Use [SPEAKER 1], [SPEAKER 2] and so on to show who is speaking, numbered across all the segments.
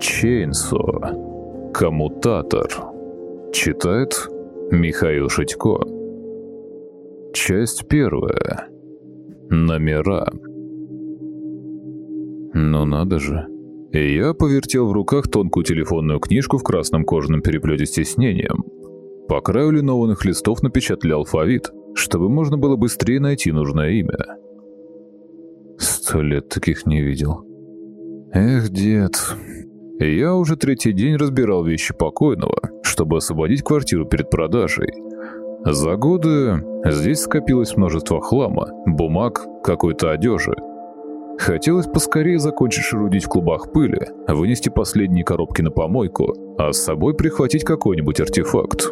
[SPEAKER 1] Чейнсо. Коммутатор. Читает Михаил Шитько. Часть первая. Номера. Ну надо же. Я повертел в руках тонкую телефонную книжку в красном кожаном переплете с тиснением. По краю линованных листов напечатали алфавит, чтобы можно было быстрее найти нужное имя. Сто лет таких не видел. Эх, дед. Я уже третий день разбирал вещи покойного, чтобы освободить квартиру перед продажей. За годы здесь скопилось множество хлама, бумаг, какой-то одежи. Хотелось поскорее закончить шерудить в клубах пыли, вынести последние коробки на помойку, а с собой прихватить какой-нибудь артефакт.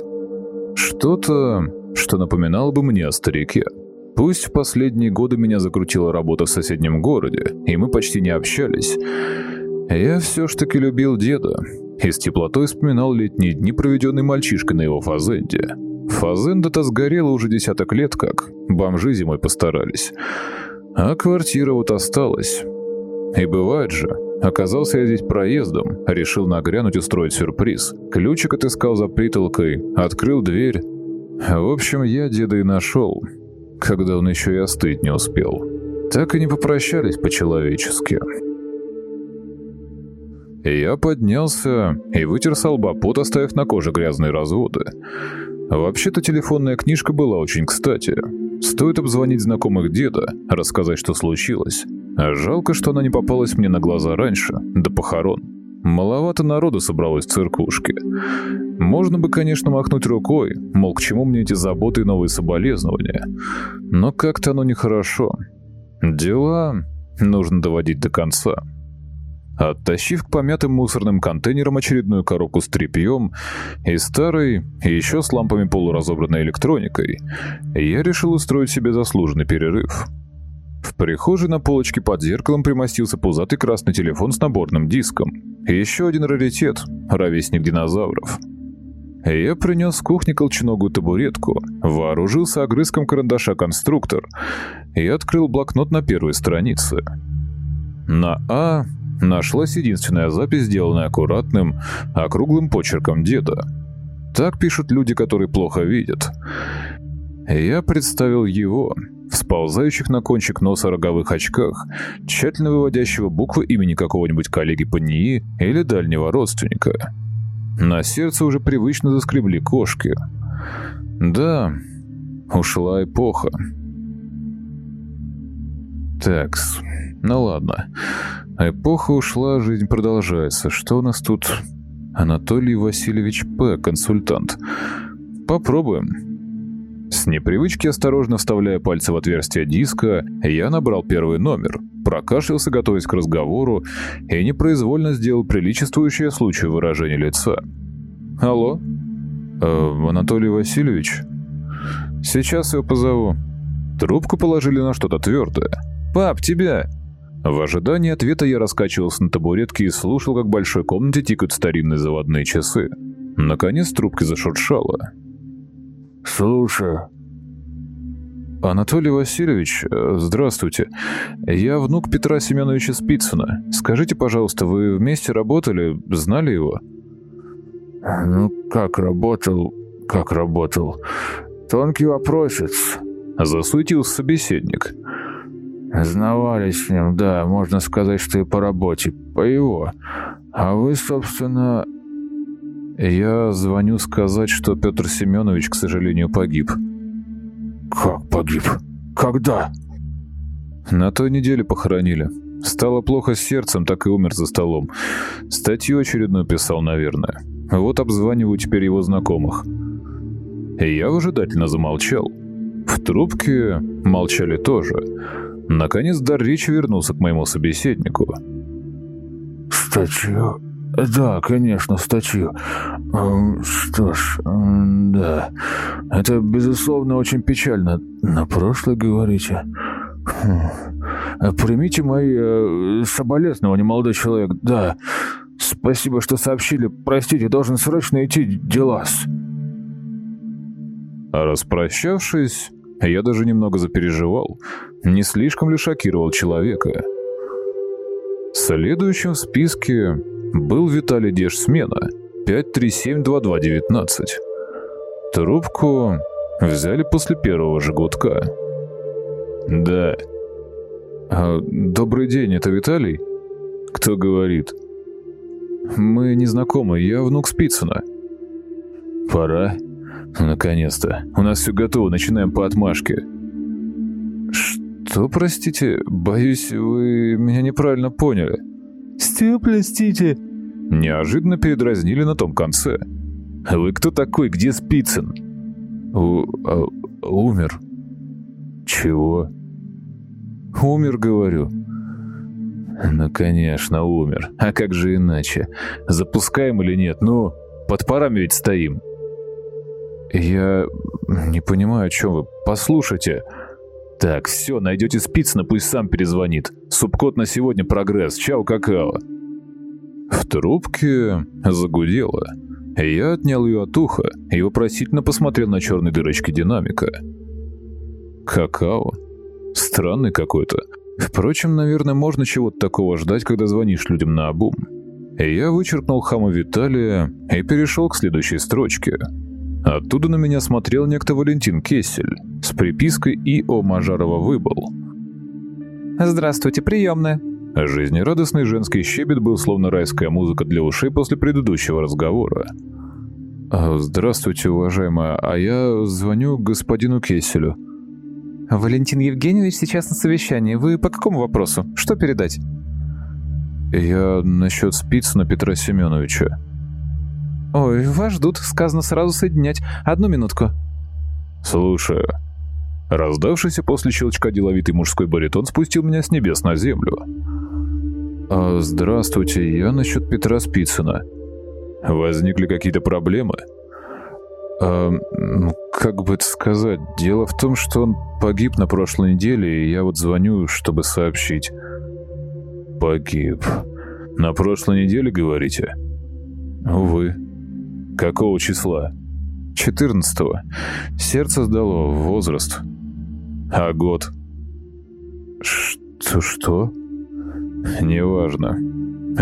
[SPEAKER 1] Что-то, что напоминало бы мне о старике. Пусть в последние годы меня закрутила работа в соседнем городе, и мы почти не общались, я все ж таки любил деда и с теплотой вспоминал летние дни, проведенные мальчишкой на его фазенде. Фазенда-то сгорела уже десяток лет как, бомжи зимой постарались. А квартира вот осталась. И бывает же, оказался я здесь проездом, решил нагрянуть устроить сюрприз. Ключик отыскал за притолкой, открыл дверь. В общем, я деда и нашел когда он еще и остыть не успел. Так и не попрощались по-человечески. Я поднялся и вытер с лба пот, оставив на коже грязные разводы. Вообще-то телефонная книжка была очень кстати. Стоит обзвонить знакомых деда, рассказать, что случилось. Жалко, что она не попалась мне на глаза раньше, до похорон. Маловато народу собралось в циркушке. Можно бы, конечно, махнуть рукой, мол, к чему мне эти заботы и новые соболезнования. Но как-то оно нехорошо. Дела нужно доводить до конца. Оттащив к помятым мусорным контейнерам очередную коробку с тряпьем и старой, и еще с лампами полуразобранной электроникой, я решил устроить себе заслуженный перерыв. В прихожей на полочке под зеркалом примостился пузатый красный телефон с наборным диском. И еще один раритет — ровесник динозавров. Я принес с кухни колченогую табуретку, вооружился огрызком карандаша конструктор и открыл блокнот на первой странице. На «А» нашлась единственная запись, сделанная аккуратным, округлым почерком деда. Так пишут люди, которые плохо видят. Я представил его, в сползающих на кончик носа роговых очках, тщательно выводящего буквы имени какого-нибудь коллеги по НИИ или дальнего родственника. На сердце уже привычно заскребли кошки. Да, ушла эпоха. Такс, ну ладно. Эпоха ушла, жизнь продолжается. Что у нас тут? Анатолий Васильевич П., консультант. Попробуем. С непривычки, осторожно вставляя пальцы в отверстие диска, я набрал первый номер, прокашлялся, готовясь к разговору, и непроизвольно сделал приличествующее случаю выражение лица. «Алло? Э, Анатолий Васильевич? Сейчас его позову». Трубку положили на что-то твердое. «Пап, тебя!» В ожидании ответа я раскачивался на табуретке и слушал, как в большой комнате тикают старинные заводные часы. Наконец трубка зашуршала.
[SPEAKER 2] «Слушаю».
[SPEAKER 1] «Анатолий Васильевич, э, здравствуйте. Я внук Петра Семеновича Спицына. Скажите, пожалуйста, вы вместе работали, знали его?»
[SPEAKER 2] «Ну, как работал, как работал. Тонкий вопросец», —
[SPEAKER 1] засуетился собеседник.
[SPEAKER 2] «Знавались с ним, да, можно сказать, что и по работе, по его. А вы, собственно...»
[SPEAKER 1] «Я звоню сказать, что Петр Семенович, к сожалению, погиб».
[SPEAKER 2] «Как погиб? Когда?»
[SPEAKER 1] «На той неделе похоронили. Стало плохо с сердцем, так и умер за столом. Статью очередную писал, наверное. Вот обзваниваю теперь его знакомых». Я выжидательно замолчал. В трубке молчали тоже. Наконец дар речи вернулся к моему собеседнику.
[SPEAKER 2] «Статью? Да, конечно, статью. Что ж, да. Это, безусловно, очень печально. На прошлое, говорите?» хм. «Примите мои э, соболезнования, молодой человек. Да, спасибо, что сообщили. Простите, должен срочно идти дела
[SPEAKER 1] Распрощавшись, я даже немного запереживал. Не слишком ли шокировал человека? Следующим в списке был Виталий Дежсмена, 5372219. Трубку взяли после первого же гудка. «Да». А, «Добрый день, это Виталий?» «Кто говорит?» «Мы не знакомы, я внук Спицына». «Пора?» «Наконец-то. У нас все готово, начинаем по отмашке». «Что, простите? Боюсь, вы меня неправильно поняли».
[SPEAKER 2] «Что, простите?»
[SPEAKER 1] Неожиданно передразнили на том конце. «Вы кто такой? Где Спицын?»
[SPEAKER 2] У, а, «Умер».
[SPEAKER 1] «Чего?»
[SPEAKER 2] «Умер, говорю».
[SPEAKER 1] «Ну, конечно, умер. А как же иначе? Запускаем или нет? Ну, под парами ведь стоим».
[SPEAKER 2] «Я не понимаю, о чем вы. Послушайте».
[SPEAKER 1] «Так, все, найдете Спицына, пусть сам перезвонит. Субкот на сегодня прогресс. Чао, какао». В трубке загудело. Я отнял ее от уха и вопросительно посмотрел на черные дырочки динамика. «Какао? Странный какой-то. Впрочем, наверное, можно чего-то такого ждать, когда звонишь людям на обум». Я вычеркнул хама Виталия и перешел к следующей строчке – Оттуда на меня смотрел некто Валентин Кессель с припиской «И.О. Мажарова выбыл».
[SPEAKER 3] «Здравствуйте, приемная».
[SPEAKER 1] Жизнерадостный женский щебет был словно райская музыка для ушей после предыдущего разговора.
[SPEAKER 2] «А, «Здравствуйте, уважаемая, а я звоню господину Кесселю».
[SPEAKER 3] «Валентин Евгеньевич сейчас на совещании. Вы по какому вопросу? Что передать?»
[SPEAKER 2] «Я насчет Спицына Петра Семеновича».
[SPEAKER 3] «Ой, вас ждут. Сказано сразу соединять. Одну минутку».
[SPEAKER 1] «Слушаю». Раздавшийся после щелчка деловитый мужской баритон спустил меня с небес на землю.
[SPEAKER 2] А, «Здравствуйте, я насчет Петра Спицына».
[SPEAKER 1] «Возникли какие-то проблемы?»
[SPEAKER 2] а, «Как бы это сказать, дело в том, что он погиб на прошлой неделе, и я вот звоню, чтобы сообщить».
[SPEAKER 1] «Погиб. На прошлой неделе, говорите?»
[SPEAKER 2] «Увы».
[SPEAKER 1] Какого числа?
[SPEAKER 2] 14-го. Сердце сдало возраст.
[SPEAKER 1] А год?
[SPEAKER 2] Что, что?
[SPEAKER 1] Неважно.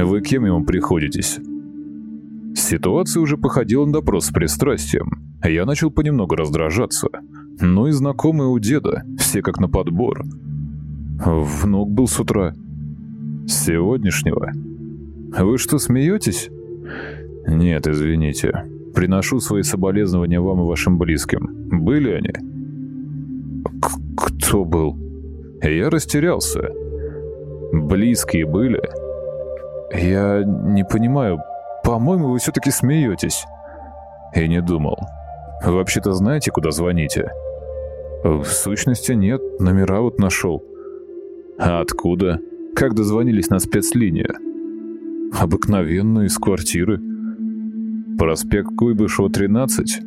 [SPEAKER 1] Вы кем ему приходитесь? Ситуация уже походила на допрос с пристрастием. Я начал понемногу раздражаться. Ну и знакомые у деда, все как на подбор. Внук был с утра. Сегодняшнего. Вы что, смеетесь? «Нет, извините. Приношу свои соболезнования вам и вашим близким. Были они?»
[SPEAKER 2] К «Кто был?»
[SPEAKER 1] Я растерялся. «Близкие были?»
[SPEAKER 2] «Я не понимаю. По-моему, вы все-таки смеетесь».
[SPEAKER 1] И не думал. «Вообще-то знаете, куда звоните?»
[SPEAKER 2] «В сущности, нет. Номера вот нашел».
[SPEAKER 1] «А откуда? Как дозвонились на спецлинию?»
[SPEAKER 2] «Обыкновенно, из квартиры».
[SPEAKER 1] Проспект Куйбышева, 13?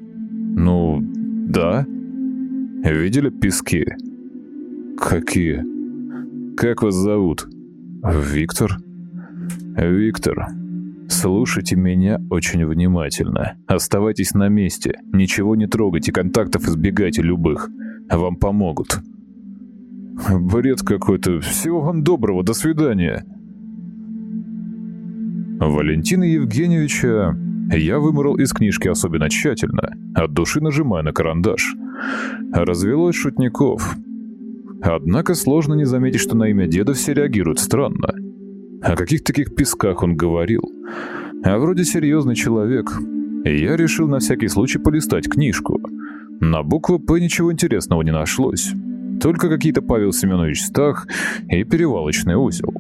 [SPEAKER 1] Ну, да. Видели пески?
[SPEAKER 2] Какие?
[SPEAKER 1] Как вас зовут?
[SPEAKER 2] Виктор.
[SPEAKER 1] Виктор, слушайте меня очень внимательно. Оставайтесь на месте. Ничего не трогайте, контактов избегайте любых. Вам помогут.
[SPEAKER 2] Бред какой-то. Всего вам доброго. До свидания.
[SPEAKER 1] Валентина Евгеньевича я выморал из книжки особенно тщательно, от души нажимая на карандаш. Развелось шутников. Однако сложно не заметить, что на имя деда все реагируют странно. О каких таких песках он говорил? А вроде серьезный человек. я решил на всякий случай полистать книжку. На букву «П» ничего интересного не нашлось. Только какие-то Павел Семенович Стах и перевалочный узел.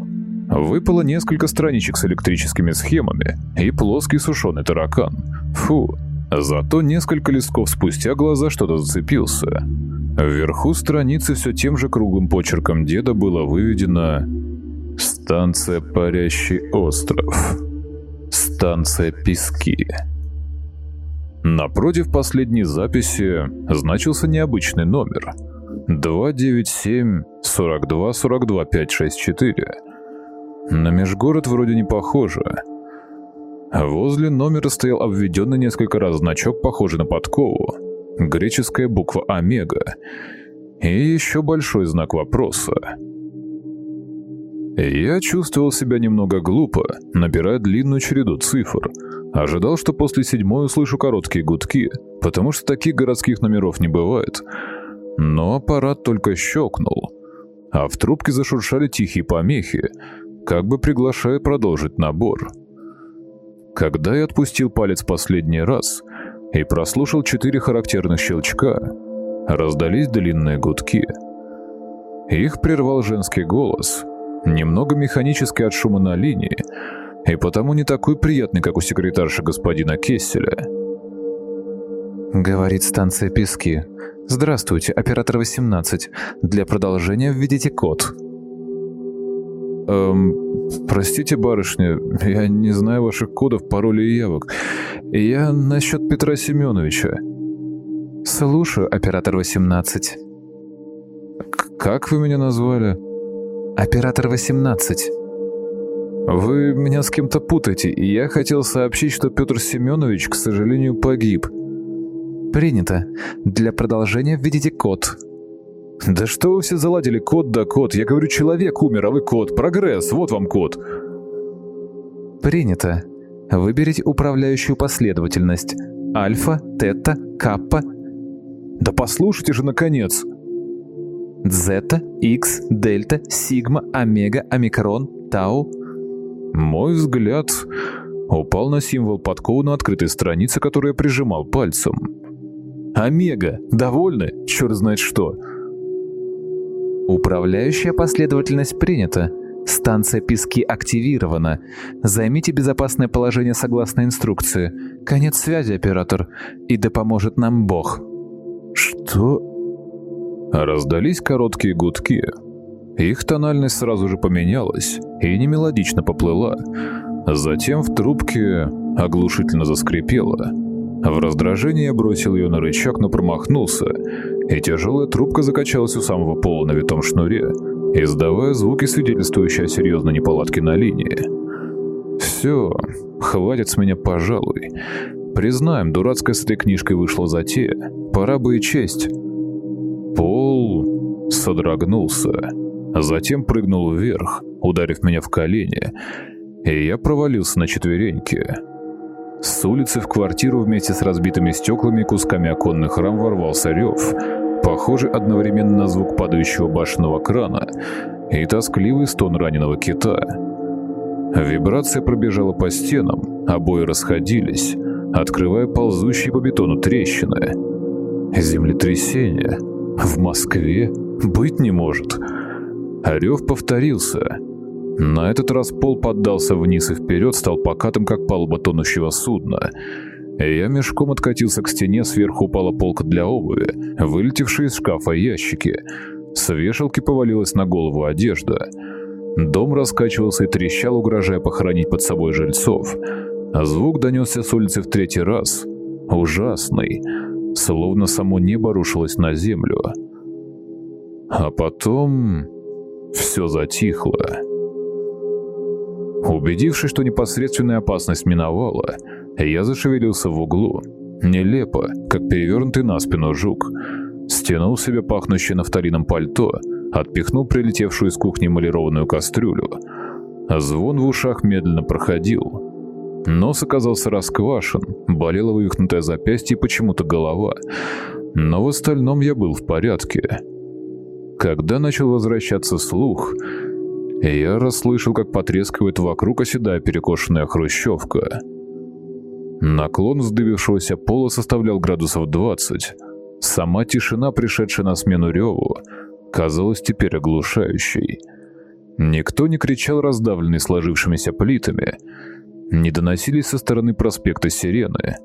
[SPEAKER 1] Выпало несколько страничек с электрическими схемами и плоский сушеный таракан. Фу. Зато несколько листков спустя глаза что-то зацепился. Вверху страницы все тем же круглым почерком деда было выведено «Станция Парящий остров». «Станция Пески». Напротив последней записи значился необычный номер 297 42 42 564 на межгород вроде не похоже. Возле номера стоял обведенный несколько раз значок, похожий на подкову. Греческая буква «Омега». И еще большой знак вопроса. Я чувствовал себя немного глупо, набирая длинную череду цифр. Ожидал, что после седьмой услышу короткие гудки, потому что таких городских номеров не бывает. Но аппарат только щелкнул, а в трубке зашуршали тихие помехи, как бы приглашая продолжить набор. Когда я отпустил палец последний раз и прослушал четыре характерных щелчка, раздались длинные гудки. Их прервал женский голос, немного механический от шума на линии, и потому не такой приятный, как у секретарши господина Кесселя.
[SPEAKER 3] Говорит станция Пески. Здравствуйте, оператор 18. Для продолжения введите код.
[SPEAKER 1] Эм, простите, барышня, я не знаю ваших кодов, паролей и явок. Я насчет Петра Семеновича.
[SPEAKER 3] Слушаю, оператор 18.
[SPEAKER 1] К как вы меня назвали?
[SPEAKER 3] Оператор 18.
[SPEAKER 1] Вы меня с кем-то путаете, и я хотел сообщить, что Петр Семенович, к сожалению, погиб.
[SPEAKER 3] Принято. Для продолжения введите код.
[SPEAKER 1] Да что вы все заладили, код да код. Я говорю, человек умер, а вы код. Прогресс, вот вам код.
[SPEAKER 3] Принято. Выберите управляющую последовательность. Альфа, тета, каппа.
[SPEAKER 1] Да послушайте же, наконец.
[SPEAKER 3] Зета, Икс, Дельта, Сигма, Омега, Омикрон, Тау.
[SPEAKER 1] Мой взгляд упал на символ подкова на открытой странице, которую я прижимал пальцем. Омега, довольны? Черт знает что.
[SPEAKER 3] Управляющая последовательность принята. Станция Пески активирована. Займите безопасное положение согласно инструкции. Конец связи, оператор. И да поможет нам Бог.
[SPEAKER 1] Что? Раздались короткие гудки. Их тональность сразу же поменялась и немелодично поплыла. Затем в трубке оглушительно заскрипело. В раздражении бросил ее на рычаг, но промахнулся, и тяжелая трубка закачалась у самого пола на витом шнуре, издавая звуки, свидетельствующие о серьезной неполадке на линии. Все, хватит с меня, пожалуй. Признаем, дурацкая с этой книжкой вышла затея. Пора бы и честь. Пол содрогнулся, затем прыгнул вверх, ударив меня в колени, и я провалился на четвереньки. С улицы в квартиру вместе с разбитыми стеклами и кусками оконных рам ворвался рев, похожий одновременно на звук падающего башенного крана и тоскливый стон раненого кита. Вибрация пробежала по стенам, обои расходились, открывая ползущие по бетону трещины. Землетрясение. В Москве? Быть не может. Рев повторился — на этот раз пол поддался вниз и вперед, стал покатым, как палуба тонущего судна. Я мешком откатился к стене, сверху упала полка для обуви, вылетевшие из шкафа ящики. С вешалки повалилась на голову одежда. Дом раскачивался и трещал, угрожая похоронить под собой жильцов. Звук донесся с улицы в третий раз. Ужасный. Словно само небо рушилось на землю. А потом... Все затихло. Убедившись, что непосредственная опасность миновала, я зашевелился в углу. Нелепо, как перевернутый на спину жук. Стянул себе пахнущее нафталином пальто, отпихнул прилетевшую из кухни малированную кастрюлю. Звон в ушах медленно проходил. Нос оказался расквашен, болело вывихнутое запястье и почему-то голова. Но в остальном я был в порядке. Когда начал возвращаться слух, я расслышал, как потрескивает вокруг оседая перекошенная хрущевка. Наклон сдавившегося пола составлял градусов 20. Сама тишина, пришедшая на смену реву, казалась теперь оглушающей. Никто не кричал, раздавленный сложившимися плитами. Не доносились со стороны проспекта сирены.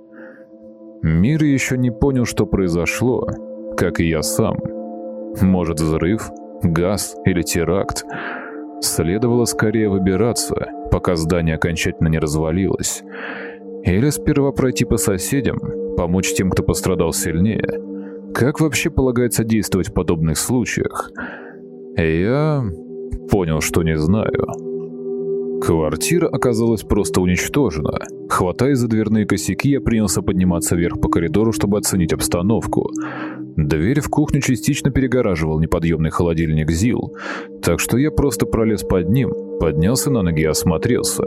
[SPEAKER 1] Мир еще не понял, что произошло, как и я сам. Может, взрыв, газ или теракт — Следовало скорее выбираться, пока здание окончательно не развалилось. Или сперва пройти по соседям, помочь тем, кто пострадал сильнее. Как вообще полагается действовать в подобных случаях? Я понял, что не знаю. Квартира оказалась просто уничтожена. Хватаясь за дверные косяки, я принялся подниматься вверх по коридору, чтобы оценить обстановку. Дверь в кухню частично перегораживал неподъемный холодильник ЗИЛ, так что я просто пролез под ним, поднялся на ноги и осмотрелся.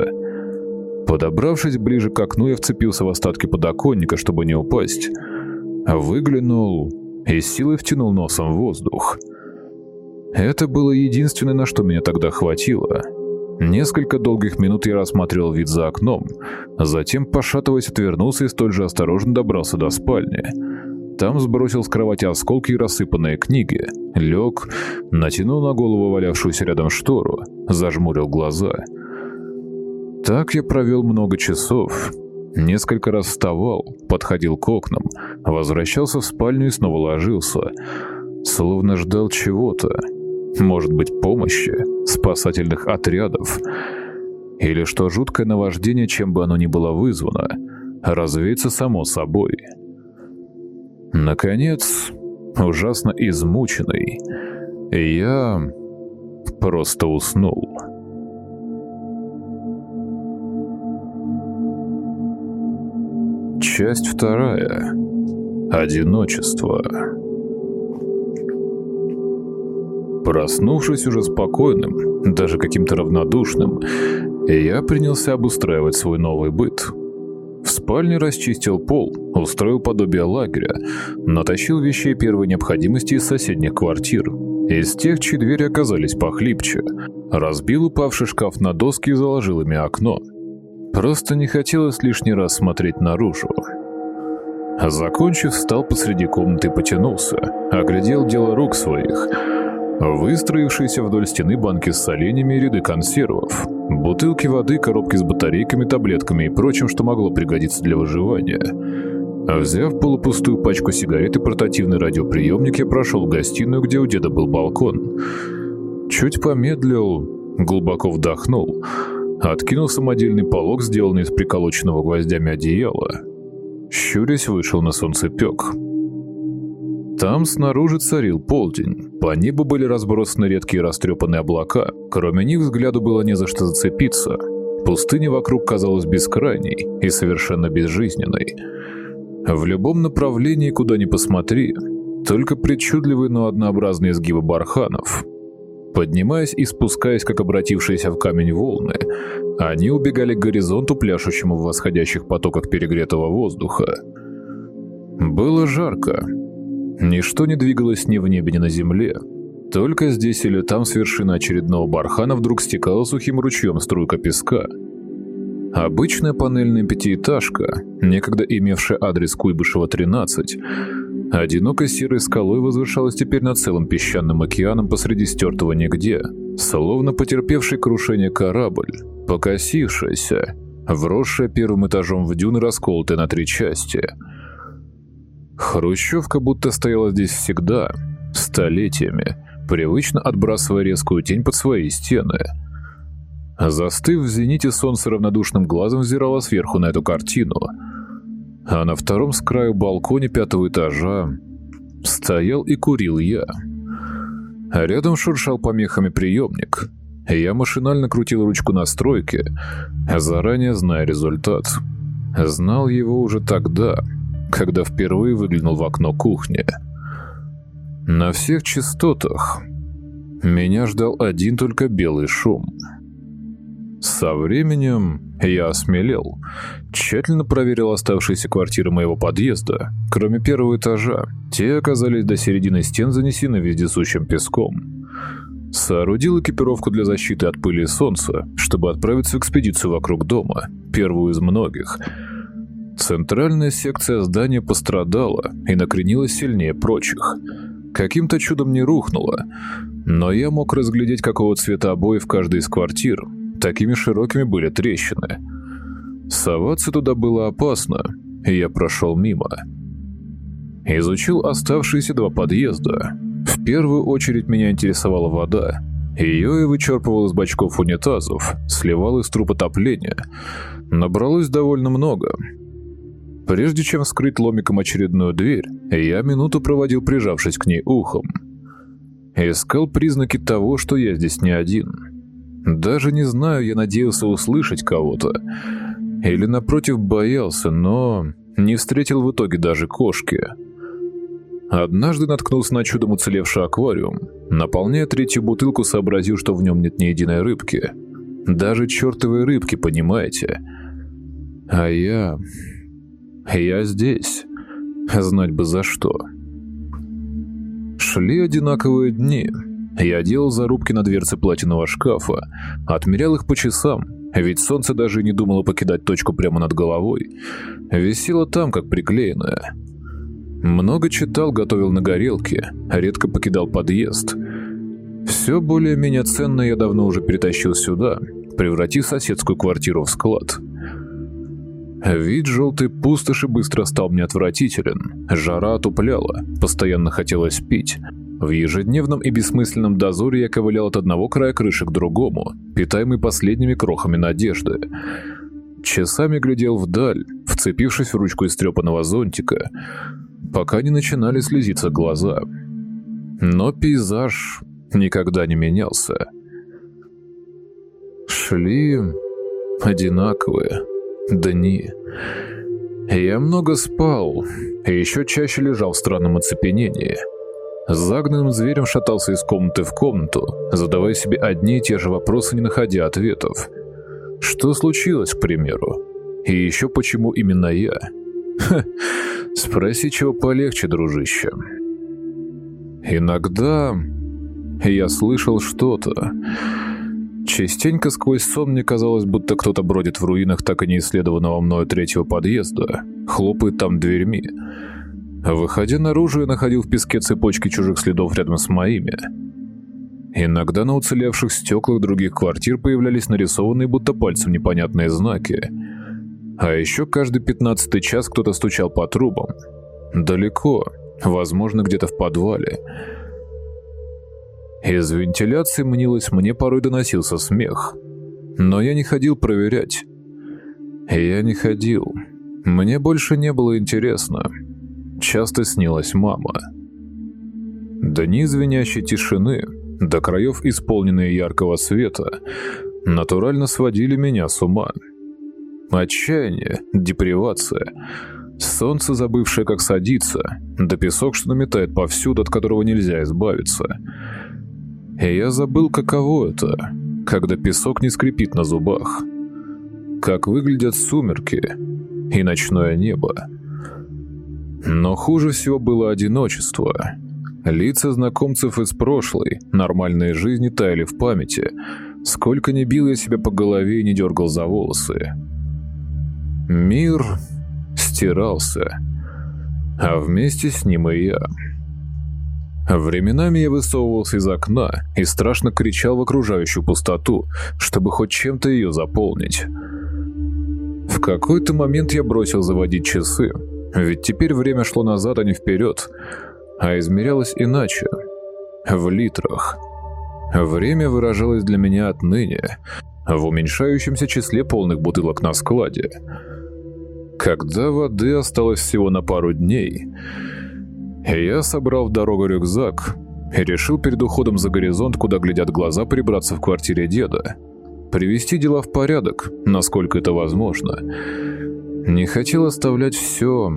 [SPEAKER 1] Подобравшись ближе к окну, я вцепился в остатки подоконника, чтобы не упасть. Выглянул и силой втянул носом в воздух. Это было единственное, на что меня тогда хватило — Несколько долгих минут я рассматривал вид за окном, затем, пошатываясь, отвернулся и столь же осторожно добрался до спальни. Там сбросил с кровати осколки и рассыпанные книги, лег, натянул на голову валявшуюся рядом штору, зажмурил глаза. Так я провел много часов. Несколько раз вставал, подходил к окнам, возвращался в спальню и снова ложился, словно ждал чего-то, может быть, помощи, спасательных отрядов, или что жуткое наваждение, чем бы оно ни было вызвано, развеется само собой. Наконец, ужасно измученный, я просто уснул. Часть вторая. Одиночество. Проснувшись уже спокойным, даже каким-то равнодушным, я принялся обустраивать свой новый быт. В спальне расчистил пол, устроил подобие лагеря, натащил вещей первой необходимости из соседних квартир. Из тех, чьи двери оказались похлипче. Разбил упавший шкаф на доски и заложил ими окно. Просто не хотелось лишний раз смотреть наружу. Закончив, встал посреди комнаты и потянулся. Оглядел дело рук своих — Выстроившиеся вдоль стены банки с соленьями и ряды консервов, бутылки воды, коробки с батарейками, таблетками и прочим, что могло пригодиться для выживания. Взяв полупустую пачку сигарет и портативный радиоприемник, я прошел в гостиную, где у деда был балкон. Чуть помедлил, глубоко вдохнул, откинул самодельный полог, сделанный из приколоченного гвоздями одеяла. Щурясь, вышел на солнцепек. Там снаружи царил полдень. По небу были разбросаны редкие растрепанные облака. Кроме них взгляду было не за что зацепиться. Пустыня вокруг казалась бескрайней и совершенно безжизненной. В любом направлении, куда ни посмотри, только причудливые, но однообразные изгибы барханов. Поднимаясь и спускаясь, как обратившиеся в камень волны, они убегали к горизонту, пляшущему в восходящих потоках перегретого воздуха. Было жарко, Ничто не двигалось ни в небе, ни на земле. Только здесь или там с вершины очередного бархана вдруг стекала сухим ручьем струйка песка. Обычная панельная пятиэтажка, некогда имевшая адрес Куйбышева, 13, одинокой серой скалой возвышалась теперь над целым песчаным океаном посреди стертого нигде, словно потерпевший крушение корабль, покосившаяся, вросшая первым этажом в дюны, расколотая на три части — Хрущевка будто стояла здесь всегда, столетиями, привычно отбрасывая резкую тень под свои стены. Застыв в зените, солнце равнодушным глазом взирало сверху на эту картину. А на втором с краю балконе пятого этажа стоял и курил я. Рядом шуршал помехами приемник. Я машинально крутил ручку настройки, заранее зная результат. Знал его уже тогда — когда впервые выглянул в окно кухни. На всех частотах меня ждал один только белый шум. Со временем я осмелел, тщательно проверил оставшиеся квартиры моего подъезда, кроме первого этажа. Те оказались до середины стен занесены вездесущим песком. Соорудил экипировку для защиты от пыли и солнца, чтобы отправиться в экспедицию вокруг дома, первую из многих — Центральная секция здания пострадала и накренилась сильнее прочих. Каким-то чудом не рухнула, но я мог разглядеть, какого цвета обои в каждой из квартир. Такими широкими были трещины. Соваться туда было опасно, и я прошел мимо. Изучил оставшиеся два подъезда. В первую очередь меня интересовала вода. Ее я вычерпывал из бачков унитазов, сливал из труб отопления. Набралось довольно много, Прежде чем скрыть ломиком очередную дверь, я минуту проводил, прижавшись к ней ухом. Искал признаки того, что я здесь не один. Даже не знаю, я надеялся услышать кого-то. Или, напротив, боялся, но не встретил в итоге даже кошки. Однажды наткнулся на чудом уцелевший аквариум. Наполняя третью бутылку, сообразил, что в нем нет ни единой рыбки. Даже чертовой рыбки, понимаете? А я... Я здесь. Знать бы за что. Шли одинаковые дни. Я делал зарубки на дверце платинового шкафа, отмерял их по часам, ведь солнце даже не думало покидать точку прямо над головой. Висело там, как приклеенное. Много читал, готовил на горелке, редко покидал подъезд. Все более-менее ценное я давно уже перетащил сюда, превратив соседскую квартиру в склад. Вид желтой пустоши быстро стал мне отвратителен. Жара отупляла, постоянно хотелось пить. В ежедневном и бессмысленном дозоре я ковылял от одного края крыши к другому, питаемый последними крохами надежды. Часами глядел вдаль, вцепившись в ручку истрепанного зонтика, пока не начинали слезиться глаза. Но пейзаж никогда не менялся. Шли одинаковые дни. Я много спал, и еще чаще лежал в странном оцепенении. Загнанным зверем шатался из комнаты в комнату, задавая себе одни и те же вопросы, не находя ответов. Что случилось, к примеру? И еще почему именно я? Ха, спроси чего полегче, дружище. Иногда я слышал что-то, Частенько сквозь сон мне казалось, будто кто-то бродит в руинах так и не исследованного мною третьего подъезда, хлопает там дверьми. Выходя наружу, я находил в песке цепочки чужих следов рядом с моими. Иногда на уцелевших стеклах других квартир появлялись нарисованные будто пальцем непонятные знаки. А еще каждый пятнадцатый час кто-то стучал по трубам. Далеко, возможно, где-то в подвале. Из вентиляции мнилось, мне порой доносился смех. Но я не ходил проверять. Я не ходил. Мне больше не было интересно. Часто снилась мама. Дни звенящей тишины, до краев исполненные яркого света, натурально сводили меня с ума. Отчаяние, депривация, солнце, забывшее, как садиться, да песок, что наметает повсюду, от которого нельзя избавиться — и я забыл, каково это, когда песок не скрипит на зубах. Как выглядят сумерки и ночное небо. Но хуже всего было одиночество. Лица знакомцев из прошлой, нормальной жизни таяли в памяти. Сколько не бил я себя по голове и не дергал за волосы. Мир стирался, а вместе с ним и я. Временами я высовывался из окна и страшно кричал в окружающую пустоту, чтобы хоть чем-то ее заполнить. В какой-то момент я бросил заводить часы, ведь теперь время шло назад, а не вперед, а измерялось иначе, в литрах. Время выражалось для меня отныне в уменьшающемся числе полных бутылок на складе. Когда воды осталось всего на пару дней, я собрал в дорогу рюкзак и решил перед уходом за горизонт, куда глядят глаза, прибраться в квартире деда. Привести дела в порядок, насколько это возможно. Не хотел оставлять все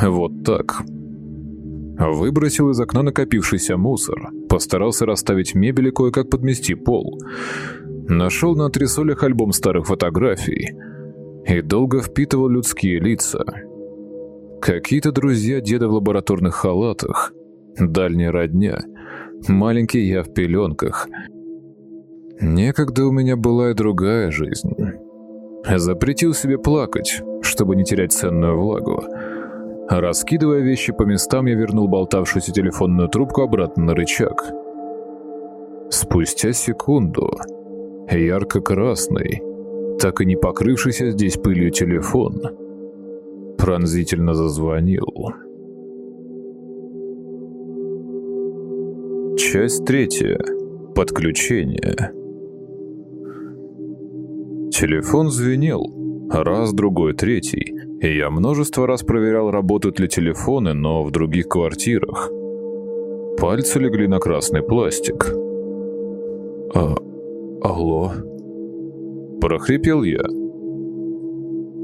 [SPEAKER 1] вот так. Выбросил из окна накопившийся мусор, постарался расставить мебель и кое-как подмести пол. Нашел на антресолях альбом старых фотографий и долго впитывал людские лица – Какие-то друзья деда в лабораторных халатах, дальняя родня, маленький я в пеленках. Некогда у меня была и другая жизнь. Запретил себе плакать, чтобы не терять ценную влагу. Раскидывая вещи по местам, я вернул болтавшуюся телефонную трубку обратно на рычаг. Спустя секунду, ярко-красный, так и не покрывшийся здесь пылью телефон — пронзительно зазвонил. Часть третья. Подключение. Телефон звенел. Раз, другой, третий. И я множество раз проверял, работают ли телефоны, но в других квартирах. Пальцы легли на красный пластик. А,
[SPEAKER 2] Алло?
[SPEAKER 1] Прохрипел я.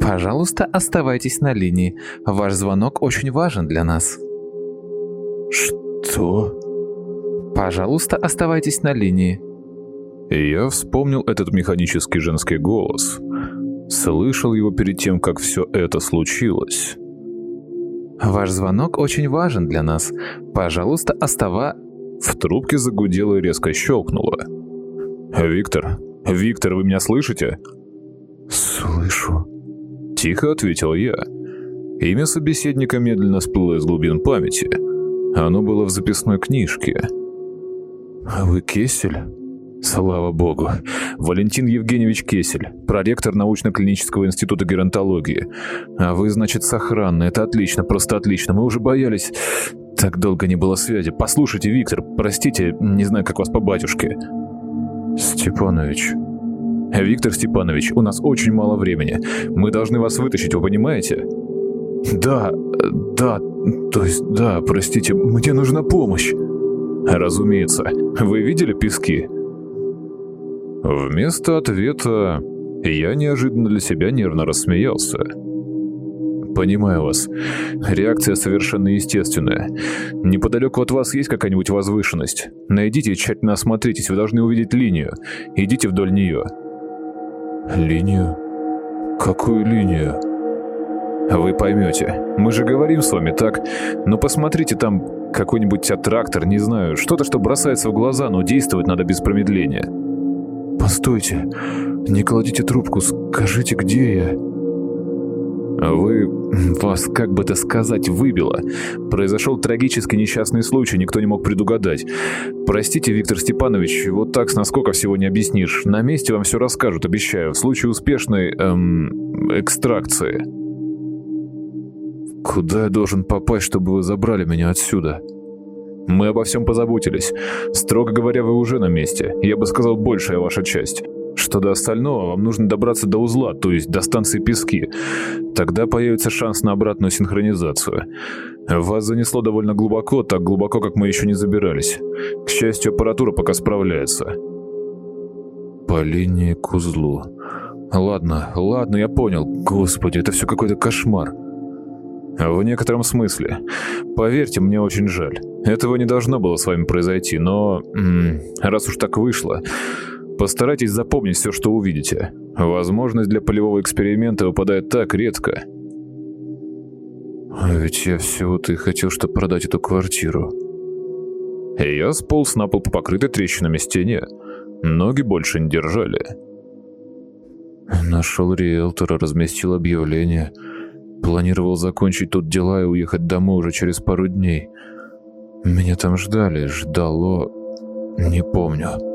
[SPEAKER 3] Пожалуйста, оставайтесь на линии. Ваш звонок очень важен для нас.
[SPEAKER 2] Что?
[SPEAKER 3] Пожалуйста, оставайтесь на линии.
[SPEAKER 1] Я вспомнил этот механический женский голос. Слышал его перед тем, как все это случилось.
[SPEAKER 3] Ваш звонок очень важен для нас. Пожалуйста, остава...
[SPEAKER 1] В трубке загудело и резко щелкнуло. «Виктор, Виктор, вы меня слышите?»
[SPEAKER 2] «Слышу», —
[SPEAKER 1] тихо ответил я. Имя собеседника медленно всплыло из глубин памяти. Оно было в записной книжке.
[SPEAKER 2] «А вы Кесель?»
[SPEAKER 1] Слава богу. Валентин Евгеньевич Кесель, проректор научно-клинического института геронтологии. А вы, значит, с охраной. Это отлично, просто отлично. Мы уже боялись. Так долго не было связи. Послушайте, Виктор, простите, не знаю, как вас по батюшке.
[SPEAKER 2] Степанович.
[SPEAKER 1] Виктор Степанович, у нас очень мало времени. Мы должны вас вытащить, вы понимаете?
[SPEAKER 2] Да, да, то есть, да, простите, мне нужна помощь.
[SPEAKER 1] Разумеется. Вы видели пески? Вместо ответа я неожиданно для себя нервно рассмеялся. «Понимаю вас. Реакция совершенно естественная. Неподалеку от вас есть какая-нибудь возвышенность? Найдите и тщательно осмотритесь, вы должны увидеть линию. Идите вдоль нее».
[SPEAKER 2] «Линию? Какую линию?»
[SPEAKER 1] «Вы поймете. Мы же говорим с вами так. Но посмотрите там какой-нибудь трактор, не знаю, что-то, что бросается в глаза, но действовать надо без промедления».
[SPEAKER 2] «Постойте, не кладите трубку, скажите, где я?»
[SPEAKER 1] «Вы... вас, как бы это сказать, выбило. Произошел трагический несчастный случай, никто не мог предугадать. Простите, Виктор Степанович, вот так с наскока всего не объяснишь. На месте вам все расскажут, обещаю, в случае успешной, эм, экстракции».
[SPEAKER 2] «Куда я должен попасть, чтобы вы забрали меня отсюда?»
[SPEAKER 1] Мы обо всем позаботились. Строго говоря, вы уже на месте. Я бы сказал, большая ваша часть. До остального, вам нужно добраться до узла, то есть до станции Пески. Тогда появится шанс на обратную синхронизацию. Вас занесло довольно глубоко, так глубоко, как мы еще не забирались. К счастью, аппаратура пока справляется.
[SPEAKER 2] По линии к узлу. Ладно, ладно, я понял. Господи, это все какой-то кошмар.
[SPEAKER 1] В некотором смысле. Поверьте, мне очень жаль. Этого не должно было с вами произойти, но... раз уж так вышло, постарайтесь запомнить все, что увидите. Возможность для полевого эксперимента выпадает так редко.
[SPEAKER 2] А ведь я всего-то и хотел, чтобы продать эту квартиру.
[SPEAKER 1] И я сполз на пол по покрытой трещинами стене. Ноги больше не держали.
[SPEAKER 2] Нашел риэлтора, разместил объявление — Планировал закончить тут дела и уехать домой уже через пару дней. Меня там ждали, ждало... Не помню.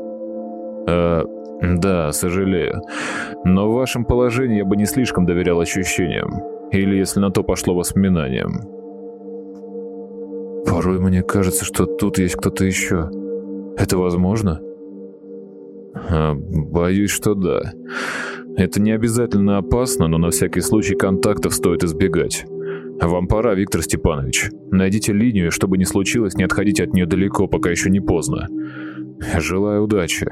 [SPEAKER 1] Э, да, сожалею. Но в вашем положении я бы не слишком доверял ощущениям. Или, если на то пошло, воспоминаниям.
[SPEAKER 2] Порой мне кажется, что тут есть кто-то еще. Это возможно?
[SPEAKER 1] А, боюсь, что да. Это не обязательно опасно, но на всякий случай контактов стоит избегать. Вам пора, Виктор Степанович. Найдите линию, чтобы не случилось, не отходите от нее далеко, пока еще не поздно. Желаю удачи.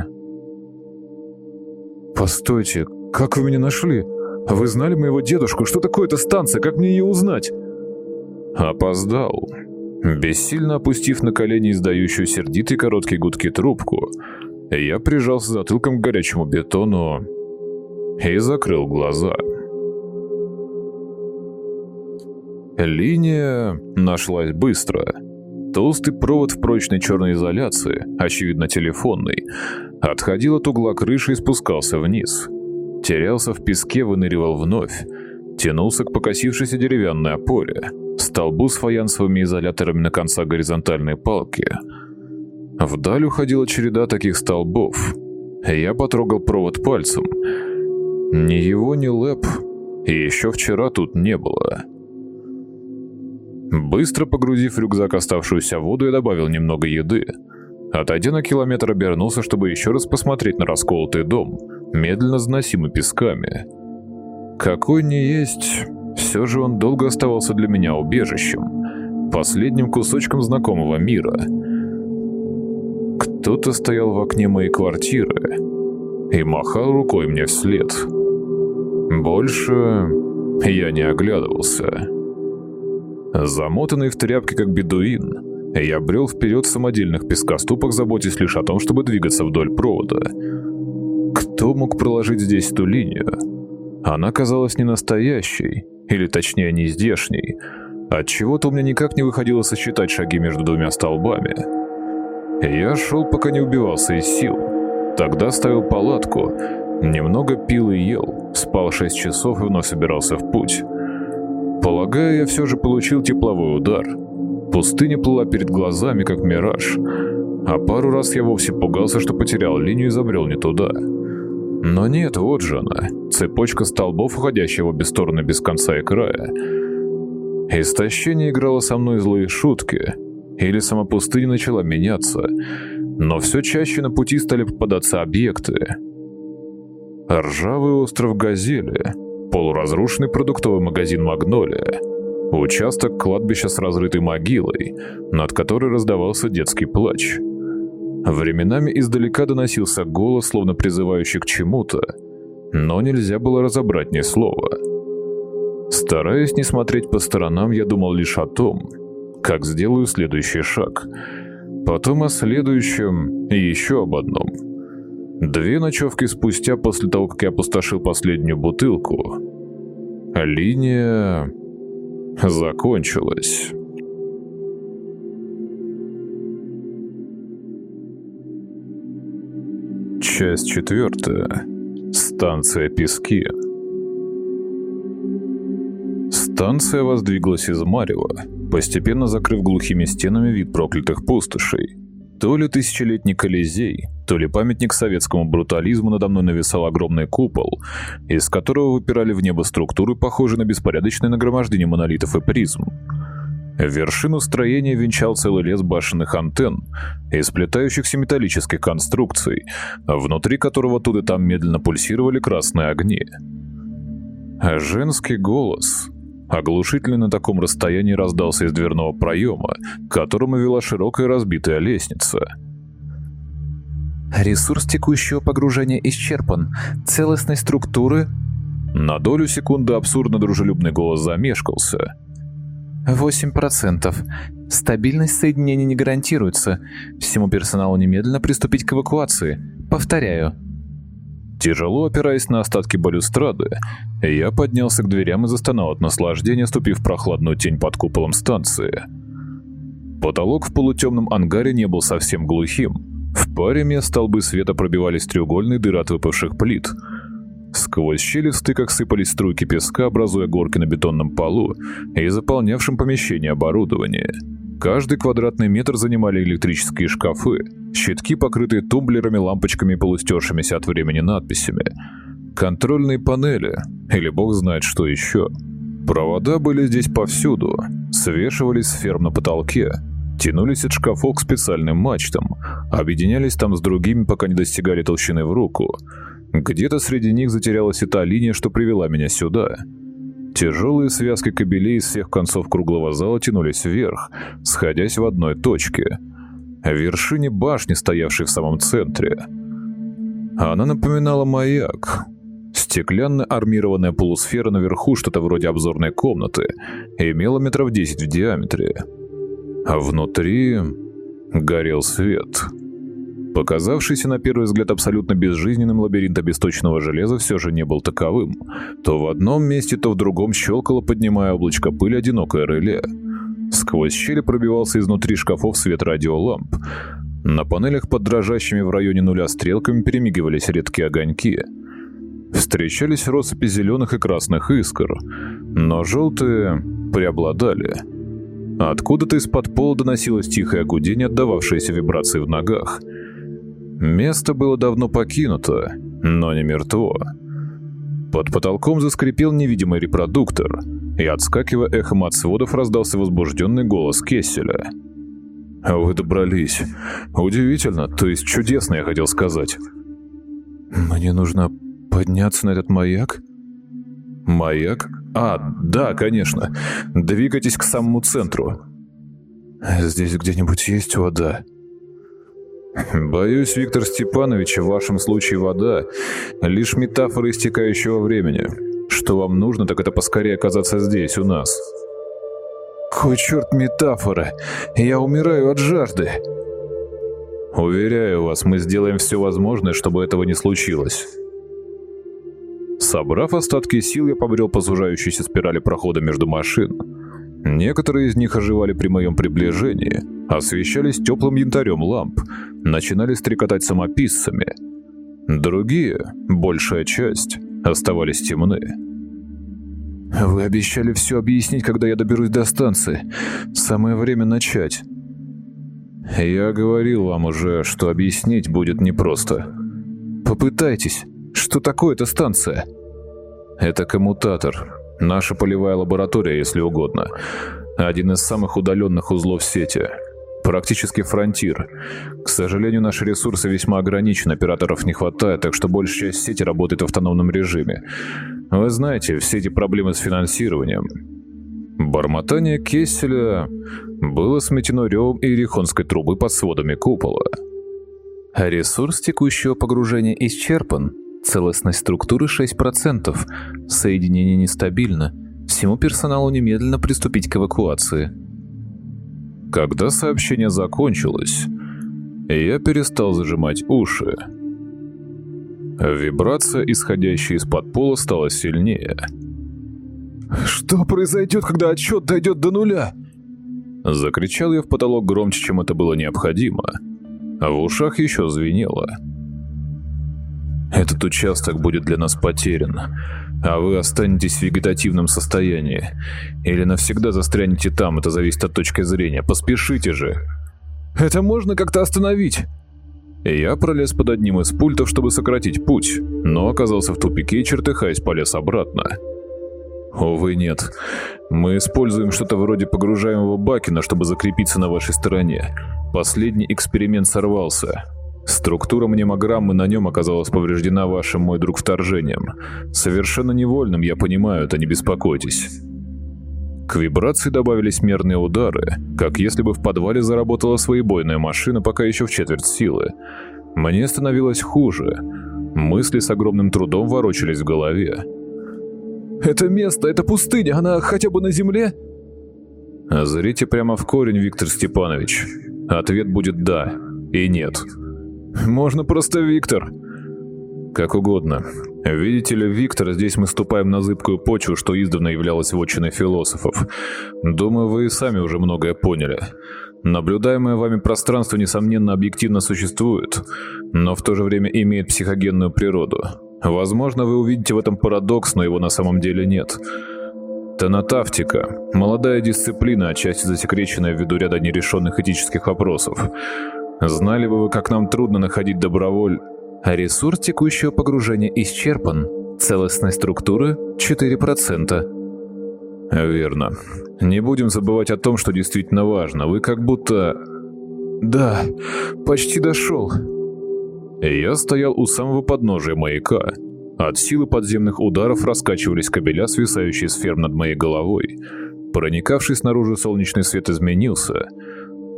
[SPEAKER 2] Постойте, как вы меня нашли? Вы знали моего дедушку? Что такое эта станция? Как мне ее узнать?
[SPEAKER 1] Опоздал. Бессильно опустив на колени издающую сердитый короткий гудки трубку, я прижался затылком к горячему бетону и закрыл глаза. Линия нашлась быстро. Толстый провод в прочной черной изоляции, очевидно телефонный, отходил от угла крыши и спускался вниз. Терялся в песке, выныривал вновь. Тянулся к покосившейся деревянной опоре, столбу с фаянсовыми изоляторами на концах горизонтальной палки. Вдаль уходила череда таких столбов. Я потрогал провод пальцем — ни его, ни Лэп и еще вчера тут не было. Быстро погрузив рюкзак оставшуюся воду, я добавил немного еды. Отойдя на километр, обернулся, чтобы еще раз посмотреть на расколотый дом, медленно заносимый песками. Какой не есть, все же он долго оставался для меня убежищем, последним кусочком знакомого мира. Кто-то стоял в окне моей квартиры, и махал рукой мне вслед. Больше я не оглядывался. Замотанный в тряпке, как бедуин, я брел вперед в самодельных пескоступах, заботясь лишь о том, чтобы двигаться вдоль провода. Кто мог проложить здесь ту линию? Она казалась не настоящей, или точнее не здешней. Отчего-то у меня никак не выходило сосчитать шаги между двумя столбами. Я шел, пока не убивался из сил. Тогда ставил палатку, немного пил и ел, спал 6 часов и вновь собирался в путь. Полагаю, я все же получил тепловой удар. Пустыня плыла перед глазами, как мираж. А пару раз я вовсе пугался, что потерял линию и забрел не туда. Но нет, вот же она, цепочка столбов, уходящая в обе стороны без конца и края. Истощение играло со мной злые шутки, или сама пустыня начала меняться, но все чаще на пути стали попадаться объекты. Ржавый остров Газели, полуразрушенный продуктовый магазин «Магнолия», участок кладбища с разрытой могилой, над которой раздавался детский плач – Временами издалека доносился голос, словно призывающий к чему-то, но нельзя было разобрать ни слова. Стараясь не смотреть по сторонам, я думал лишь о том, как сделаю следующий шаг. Потом о следующем и еще об одном. Две ночевки спустя, после того, как я опустошил последнюю бутылку, линия закончилась. Часть четвертая. Станция Пески. Станция воздвиглась из Марева, постепенно закрыв глухими стенами вид проклятых пустошей. То ли тысячелетний Колизей, то ли памятник советскому брутализму надо мной нависал огромный купол, из которого выпирали в небо структуры, похожие на беспорядочное нагромождение монолитов и призм. Вершину строения венчал целый лес башенных антенн и сплетающихся металлических конструкций, внутри которого тут и там медленно пульсировали красные огни. женский голос оглушительно на таком расстоянии раздался из дверного проема, к которому вела широкая разбитая лестница.
[SPEAKER 3] «Ресурс текущего погружения исчерпан. Целостность структуры...»
[SPEAKER 1] На долю секунды абсурдно дружелюбный голос замешкался —
[SPEAKER 3] 8%. Стабильность соединения не гарантируется. Всему персоналу немедленно приступить к эвакуации. Повторяю.
[SPEAKER 1] Тяжело опираясь на остатки балюстрады, я поднялся к дверям и застонал от наслаждения, ступив в прохладную тень под куполом станции. Потолок в полутемном ангаре не был совсем глухим. В паре мест столбы света пробивались треугольные дыры от выпавших плит — Сквозь щели в стыках сыпались струйки песка, образуя горки на бетонном полу и заполнявшем помещение оборудования. Каждый квадратный метр занимали электрические шкафы, щитки, покрытые тумблерами, лампочками и полустершимися от времени надписями, контрольные панели. Или бог знает что еще. Провода были здесь повсюду, свешивались с ферм на потолке, тянулись от шкафов к специальным мачтам, объединялись там с другими, пока не достигали толщины в руку — где-то среди них затерялась и та линия, что привела меня сюда. Тяжелые связки кабелей из всех концов круглого зала тянулись вверх, сходясь в одной точке. В вершине башни, стоявшей в самом центре. Она напоминала маяк. Стеклянно армированная полусфера наверху, что-то вроде обзорной комнаты, имела метров 10 в диаметре. А внутри горел свет. Свет. Показавшийся на первый взгляд абсолютно безжизненным лабиринт обесточенного железа все же не был таковым. То в одном месте, то в другом щелкало, поднимая облачко пыли, одинокое реле. Сквозь щели пробивался изнутри шкафов свет радиоламп. На панелях под дрожащими в районе нуля стрелками перемигивались редкие огоньки. Встречались россыпи зеленых и красных искр, но желтые преобладали. Откуда-то из-под пола доносилось тихое гудение, отдававшееся вибрации в ногах — Место было давно покинуто, но не мертво. Под потолком заскрипел невидимый репродуктор, и, отскакивая эхом от сводов, раздался возбужденный голос Кесселя. «Вы добрались. Удивительно, то есть чудесно, я хотел сказать». «Мне нужно подняться на этот маяк?» «Маяк? А, да, конечно. Двигайтесь к самому центру». «Здесь где-нибудь есть вода?» Боюсь, Виктор Степанович, в вашем случае вода — лишь метафора истекающего времени. Что вам нужно, так это поскорее оказаться здесь, у нас.
[SPEAKER 2] Кой черт метафора? Я умираю от жажды.
[SPEAKER 1] Уверяю вас, мы сделаем все возможное, чтобы этого не случилось. Собрав остатки сил, я побрел по сужающейся спирали прохода между машин. Некоторые из них оживали при моем приближении, освещались теплым янтарем ламп, начинали стрекотать самописцами. Другие, большая часть, оставались темны.
[SPEAKER 2] «Вы обещали все объяснить, когда я доберусь до станции. Самое время начать».
[SPEAKER 1] «Я говорил вам уже, что объяснить будет непросто».
[SPEAKER 2] «Попытайтесь. Что такое эта станция?»
[SPEAKER 1] «Это коммутатор. Наша полевая лаборатория, если угодно. Один из самых удаленных узлов сети. Практически фронтир. К сожалению, наши ресурсы весьма ограничены, операторов не хватает, так что большая часть сети работает в автономном режиме. Вы знаете, все эти проблемы с финансированием. Бормотание Кесселя было сметено ревом ирихонской трубы под сводами купола.
[SPEAKER 3] Ресурс текущего погружения исчерпан. Целостность структуры 6%. Соединение нестабильно. Всему персоналу немедленно приступить к эвакуации.
[SPEAKER 1] Когда сообщение закончилось, я перестал зажимать уши. Вибрация, исходящая из-под пола, стала сильнее.
[SPEAKER 2] «Что произойдет, когда отсчет дойдет до нуля?»
[SPEAKER 1] Закричал я в потолок громче, чем это было необходимо. В ушах еще звенело. «Этот участок будет для нас потерян, а вы останетесь в вегетативном состоянии. Или навсегда застрянете там, это зависит от точки зрения. Поспешите же!»
[SPEAKER 2] «Это можно как-то остановить?»
[SPEAKER 1] Я пролез под одним из пультов, чтобы сократить путь, но оказался в тупике и, чертыхаясь, полез обратно. Увы, нет. Мы используем что-то вроде погружаемого бакена, чтобы закрепиться на вашей стороне. Последний эксперимент сорвался. Структура мнемограммы на нем оказалась повреждена вашим, мой друг, вторжением. Совершенно невольным, я понимаю это, не беспокойтесь. К вибрации добавились мерные удары, как если бы в подвале заработала своебойная машина, пока еще в четверть силы. Мне становилось хуже. Мысли с огромным трудом ворочались в голове.
[SPEAKER 2] «Это место, это пустыня, она хотя бы на земле?»
[SPEAKER 1] Зрите прямо в корень, Виктор Степанович. Ответ будет «да» и «нет».
[SPEAKER 2] Можно просто Виктор.
[SPEAKER 1] Как угодно. Видите ли, Виктор, здесь мы ступаем на зыбкую почву, что издавна являлась вотчиной философов. Думаю, вы и сами уже многое поняли. Наблюдаемое вами пространство, несомненно, объективно существует, но в то же время имеет психогенную природу. Возможно, вы увидите в этом парадокс, но его на самом деле нет. Тонатавтика – молодая дисциплина, отчасти засекреченная ввиду ряда нерешенных этических вопросов. Знали бы вы, как нам трудно находить доброволь...
[SPEAKER 3] А ресурс текущего погружения исчерпан. Целостность структуры 4%.
[SPEAKER 1] Верно. Не будем забывать о том, что действительно важно. Вы как будто...
[SPEAKER 2] Да, почти дошел.
[SPEAKER 1] Я стоял у самого подножия маяка. От силы подземных ударов раскачивались кабеля, свисающие с ферм над моей головой. Проникавший снаружи солнечный свет изменился.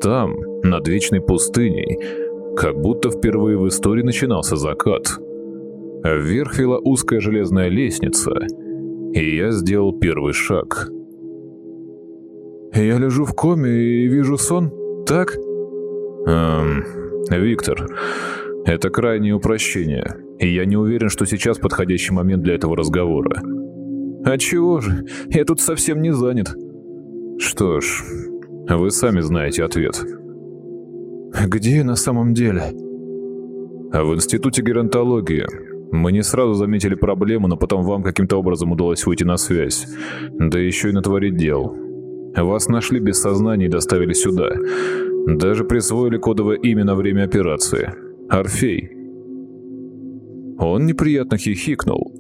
[SPEAKER 1] Там, над вечной пустыней, как будто впервые в истории начинался закат. Вверх вела узкая железная лестница, и я сделал первый шаг.
[SPEAKER 2] «Я лежу в коме и вижу сон, так?»
[SPEAKER 1] «Эм, Виктор, это крайнее упрощение, и я не уверен, что сейчас подходящий момент для этого разговора».
[SPEAKER 2] «А чего же? Я тут совсем не занят».
[SPEAKER 1] «Что ж, вы сами знаете ответ».
[SPEAKER 2] Где на самом деле?
[SPEAKER 1] А в институте геронтологии. Мы не сразу заметили проблему, но потом вам каким-то образом удалось выйти на связь. Да еще и натворить дел. Вас нашли без сознания и доставили сюда. Даже присвоили кодовое имя на время операции. Орфей. Он неприятно хихикнул,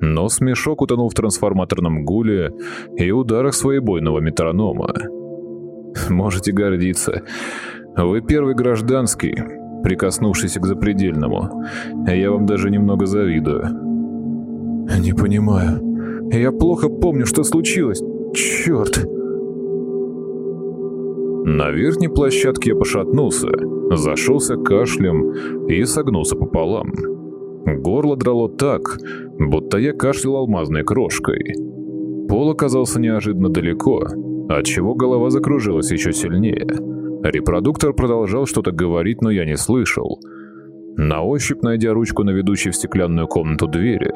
[SPEAKER 1] но смешок утонул в трансформаторном гуле и ударах своебойного метронома. Можете гордиться. Вы первый гражданский, прикоснувшийся к запредельному. Я вам даже немного завидую.
[SPEAKER 2] Не понимаю. Я плохо помню, что случилось. Черт.
[SPEAKER 1] На верхней площадке я пошатнулся, зашелся кашлем и согнулся пополам. Горло драло так, будто я кашлял алмазной крошкой. Пол оказался неожиданно далеко, отчего голова закружилась еще сильнее. Репродуктор продолжал что-то говорить, но я не слышал. На ощупь, найдя ручку на ведущей в стеклянную комнату двери,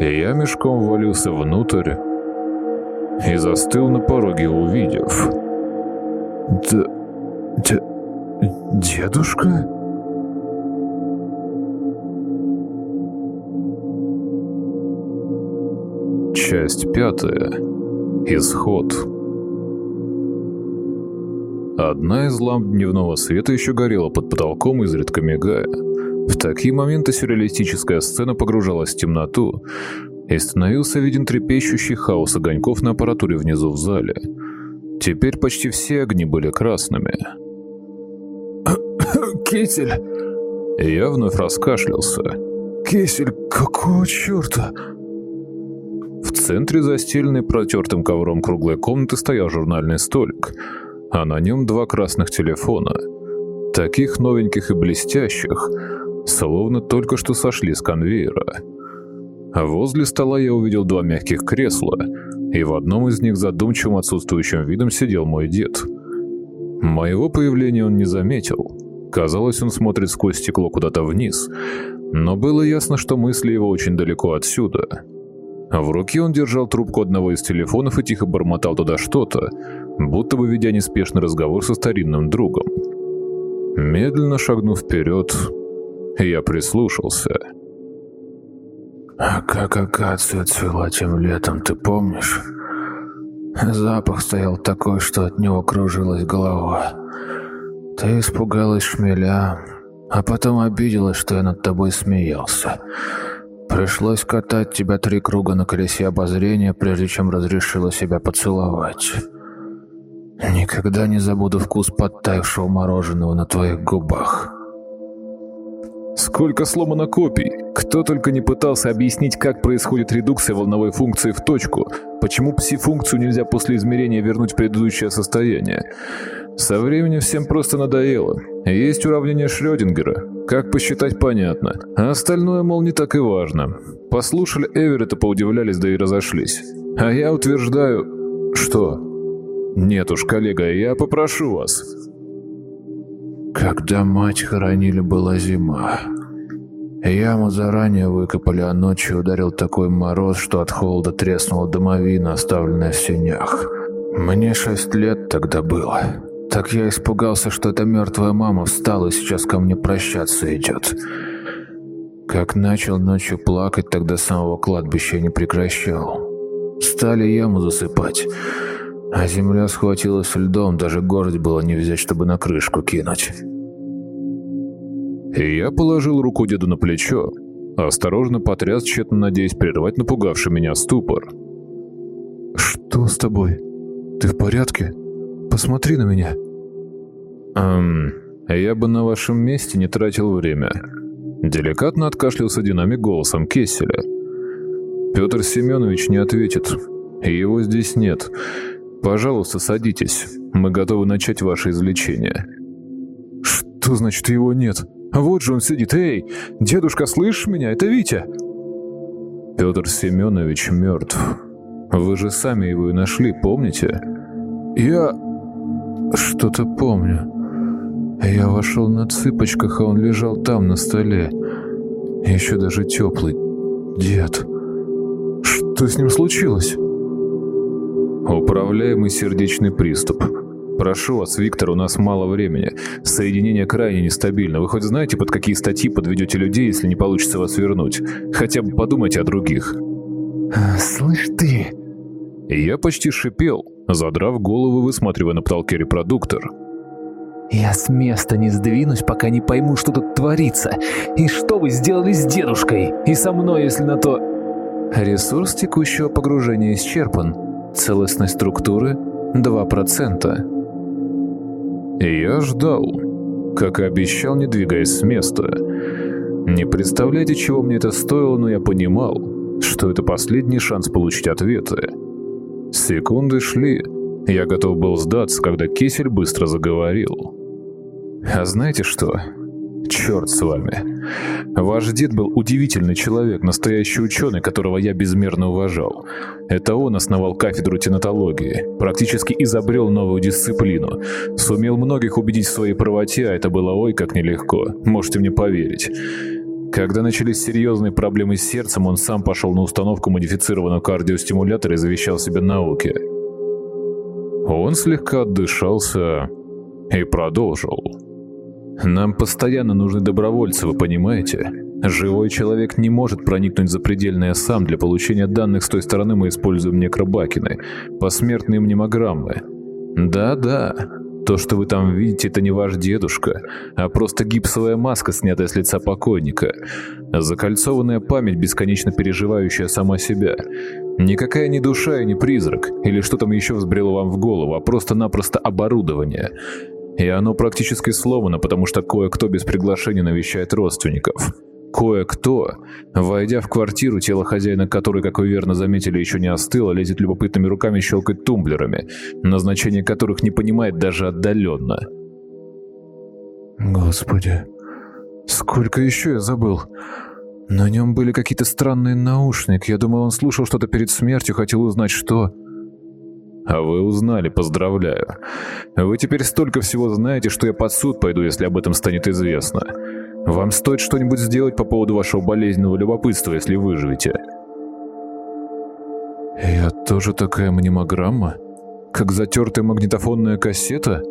[SPEAKER 1] я мешком ввалился внутрь и застыл на пороге, увидев...
[SPEAKER 2] Д... Д... Дедушка?
[SPEAKER 1] Часть пятая. Исход. Одна из ламп дневного света еще горела под потолком, изредка мигая. В такие моменты сюрреалистическая сцена погружалась в темноту, и становился виден трепещущий хаос огоньков на аппаратуре внизу в зале. Теперь почти все огни были красными.
[SPEAKER 2] «Китель!»
[SPEAKER 1] Я вновь раскашлялся.
[SPEAKER 2] «Кисель, какого черта?»
[SPEAKER 1] В центре застеленной протертым ковром круглой комнаты стоял журнальный столик, а на нем два красных телефона, таких новеньких и блестящих, словно только что сошли с конвейера. Возле стола я увидел два мягких кресла, и в одном из них задумчивым отсутствующим видом сидел мой дед. Моего появления он не заметил. Казалось, он смотрит сквозь стекло куда-то вниз, но было ясно, что мысли его очень далеко отсюда. В руке он держал трубку одного из телефонов и тихо бормотал туда что-то, будто бы ведя неспешный разговор со старинным другом. Медленно шагнув вперед, я прислушался.
[SPEAKER 2] А как акация цвела тем летом, ты помнишь? Запах стоял такой, что от него кружилась голова. Ты испугалась шмеля, а потом обиделась, что я над тобой смеялся. Пришлось катать тебя три круга на колесе обозрения, прежде чем разрешила себя поцеловать. Никогда не забуду вкус подтаявшего мороженого на твоих губах.
[SPEAKER 1] Сколько сломано копий! Кто только не пытался объяснить, как происходит редукция волновой функции в точку, почему пси-функцию нельзя после измерения вернуть в предыдущее состояние. Со временем всем просто надоело. Есть уравнение Шрёдингера. Как посчитать, понятно. А остальное, мол, не так и важно. Послушали Эверетта, поудивлялись, да и разошлись. А я утверждаю... Что? Нет уж, коллега, я попрошу вас.
[SPEAKER 2] Когда мать хоронили, была зима. Яму заранее выкопали, а ночью ударил такой мороз, что от холода треснула домовина, оставленная в сенях. Мне шесть лет тогда было. Так я испугался, что эта мертвая мама встала и сейчас ко мне прощаться идет. Как начал ночью плакать, тогда самого кладбища не прекращал. Стали яму засыпать, а земля схватилась льдом, даже горсть было не взять, чтобы на крышку кинуть.
[SPEAKER 1] И я положил руку деду на плечо, осторожно потряс, тщетно надеясь прервать напугавший меня ступор.
[SPEAKER 2] «Что с тобой? Ты в порядке? Посмотри на меня».
[SPEAKER 1] «Эм, я бы на вашем месте не тратил время». Деликатно откашлялся динамик голосом Кесселя. «Петр Семенович не ответит. Его здесь нет. Пожалуйста, садитесь. Мы готовы начать ваше излечение».
[SPEAKER 2] «Что значит его нет? Вот же он сидит. Эй, дедушка, слышишь меня? Это Витя!»
[SPEAKER 1] «Петр Семенович мертв. Вы же сами его и нашли, помните?»
[SPEAKER 2] «Я... что-то помню. Я вошел на цыпочках, а он лежал там, на столе. Еще даже теплый. Дед. Что с ним случилось?»
[SPEAKER 1] «Управляемый сердечный приступ. Прошу вас, Виктор, у нас мало времени. Соединение крайне нестабильно. Вы хоть знаете, под какие статьи подведете людей, если не получится вас вернуть? Хотя бы подумайте о других».
[SPEAKER 3] «Слышь ты...»
[SPEAKER 1] Я почти шипел, задрав голову, высматривая на потолке репродуктор.
[SPEAKER 3] «Я с места не сдвинусь, пока не пойму, что тут творится. И что вы сделали с дедушкой? И со мной, если на то...» Ресурс текущего погружения исчерпан. Целостность структуры 2%.
[SPEAKER 1] Я ждал, как и обещал, не двигаясь с места. Не представляете, чего мне это стоило, но я понимал, что это последний шанс получить ответы. Секунды шли, Я готов был сдаться, когда Кисель быстро заговорил. «А знаете что? Черт с вами. Ваш дед был удивительный человек, настоящий ученый, которого я безмерно уважал. Это он основал кафедру тенатологии, практически изобрел новую дисциплину, сумел многих убедить в своей правоте, а это было ой как нелегко, можете мне поверить. Когда начались серьезные проблемы с сердцем, он сам пошел на установку модифицированного кардиостимулятора и завещал себе науке. Он слегка отдышался и продолжил. Нам постоянно нужны добровольцы, вы понимаете? Живой человек не может проникнуть за предельное сам. Для получения данных с той стороны мы используем некробакины, посмертные мнемограммы. Да-да, то, что вы там видите, это не ваш дедушка, а просто гипсовая маска, снятая с лица покойника. Закольцованная память, бесконечно переживающая сама себя. Никакая не душа и не призрак, или что там еще взбрело вам в голову, а просто-напросто оборудование – и оно практически сломано, потому что кое-кто без приглашения навещает родственников. Кое-кто, войдя в квартиру, тело хозяина которой, как вы верно заметили, еще не остыло, лезет любопытными руками щелкать тумблерами, назначение которых не понимает даже отдаленно.
[SPEAKER 3] Господи, сколько еще я забыл? На нем были какие-то странные наушники. Я думал, он слушал что-то перед смертью, хотел узнать, что...
[SPEAKER 1] А вы узнали, поздравляю. Вы теперь столько всего знаете, что я под суд пойду, если об этом станет известно. Вам стоит что-нибудь сделать по поводу вашего болезненного любопытства, если выживете.
[SPEAKER 3] Я тоже такая мнемограмма? Как затертая магнитофонная кассета?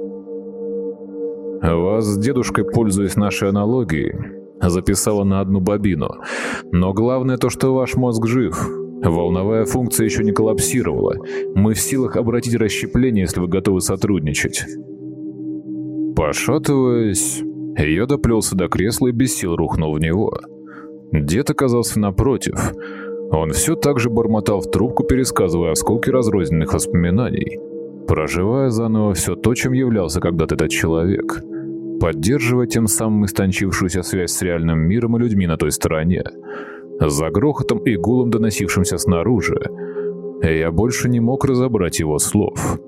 [SPEAKER 1] Вас с дедушкой, пользуясь нашей аналогией, записала на одну бобину. Но главное то, что ваш мозг жив, Волновая функция еще не коллапсировала. Мы в силах обратить расщепление, если вы готовы сотрудничать. Пошатываясь, я доплелся до кресла и без сил рухнул в него. Дед оказался напротив. Он все так же бормотал в трубку, пересказывая осколки разрозненных воспоминаний, проживая заново все то, чем являлся когда-то этот человек, поддерживая тем самым истончившуюся связь с реальным миром и людьми на той стороне. За грохотом и гулом, доносившимся снаружи, я больше не мог разобрать его слов.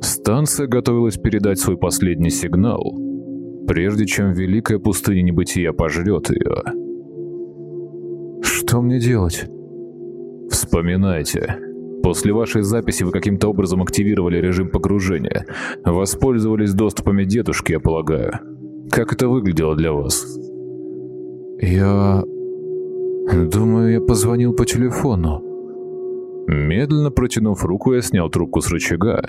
[SPEAKER 1] Станция готовилась передать свой последний сигнал, прежде чем великая пустыня небытия пожрет ее.
[SPEAKER 3] «Что мне делать?»
[SPEAKER 1] «Вспоминайте. После вашей записи вы каким-то образом активировали режим погружения. Воспользовались доступами дедушки, я полагаю. Как это выглядело для вас?»
[SPEAKER 3] «Я «Думаю, я позвонил по телефону».
[SPEAKER 1] Медленно протянув руку, я снял трубку с рычага.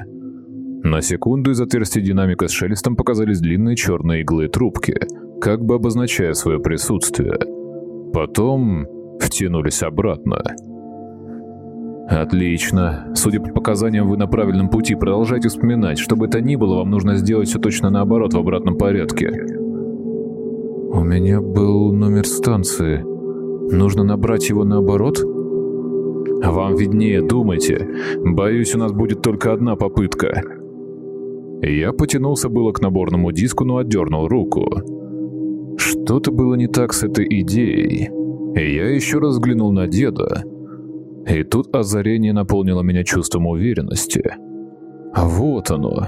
[SPEAKER 1] На секунду из отверстия динамика с шелестом показались длинные черные иглы трубки, как бы обозначая свое присутствие. Потом втянулись обратно. «Отлично. Судя по показаниям, вы на правильном пути. Продолжайте вспоминать. Что бы это ни было, вам нужно сделать все точно наоборот, в обратном порядке».
[SPEAKER 3] «У меня был номер станции», Нужно набрать его наоборот?
[SPEAKER 1] Вам виднее, думайте. Боюсь, у нас будет только одна попытка. Я потянулся было к наборному диску, но отдернул руку. Что-то было не так с этой идеей. Я еще раз взглянул на деда. И тут озарение наполнило меня чувством уверенности. Вот оно.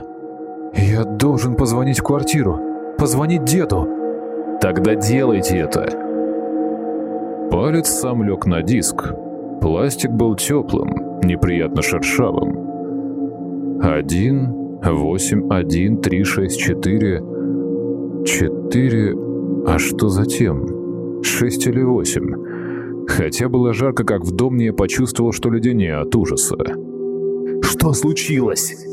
[SPEAKER 3] Я должен позвонить в квартиру. Позвонить деду.
[SPEAKER 1] Тогда делайте это. Палец сам лег на диск. Пластик был теплым, неприятно шершавым. Один, восемь, один, три, шесть, четыре... Четыре... А что затем? Шесть или восемь? Хотя было жарко, как в доме, я почувствовал, что леденее от ужаса.
[SPEAKER 3] «Что случилось?»